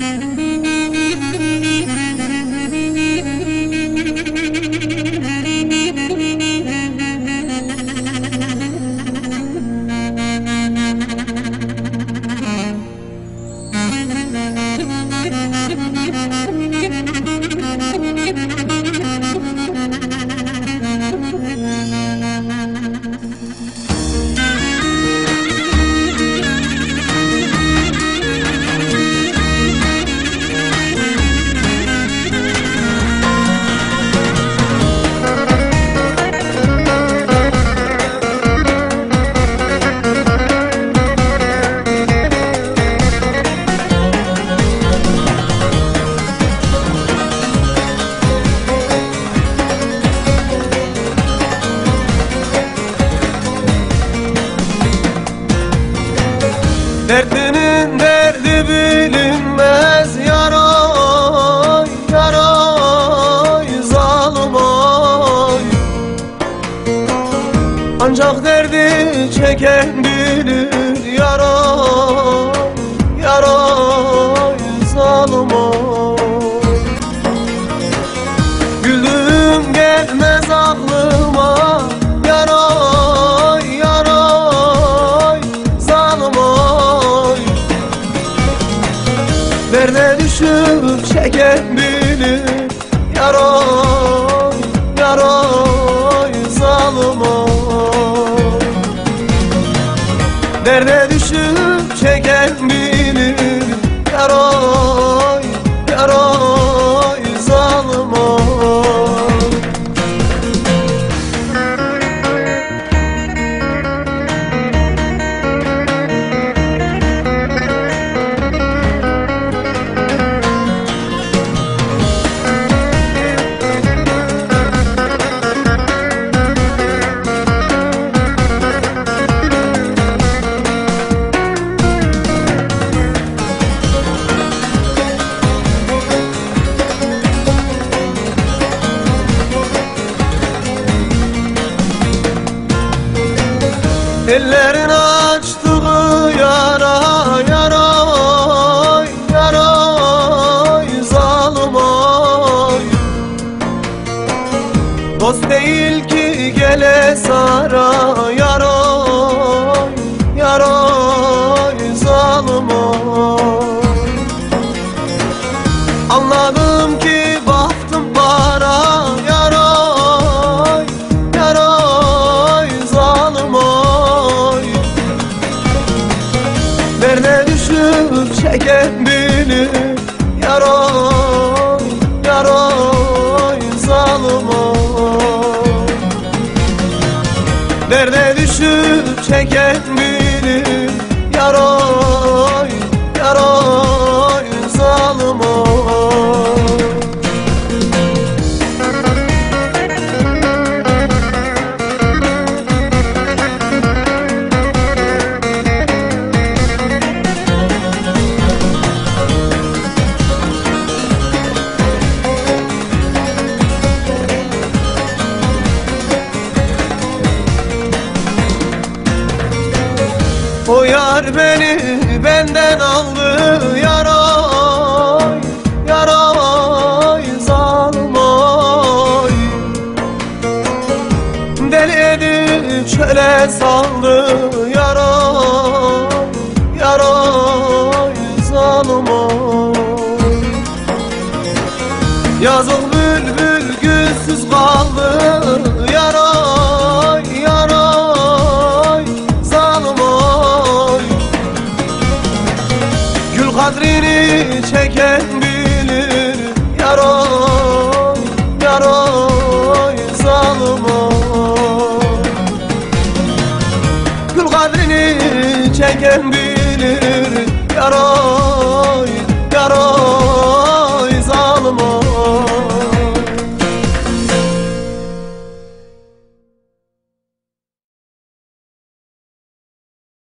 Mm-hmm. Dertlinin derdi bilinmez yaray yaray zalim ay Ancak derdi çeken bilir Derde düşüp çeken bilir Yaray, yaray, zalim ay Derde düşüp Ellerin açtığı yara yaray yaray zalim ay Dost değil ki gele sara yaray zalim ay Anladım düşüp çeken bilir yaray yaray zalim ay Nerede düşüp çeken bilir O yar beni benden aldı yaray Yaray zalim ay Deli edip çöle saldı yaray Yaray zalim Yazık Bilen bilir yaroy, yaroy zalim Gül kadrini çeken bilir yaroy, yaroy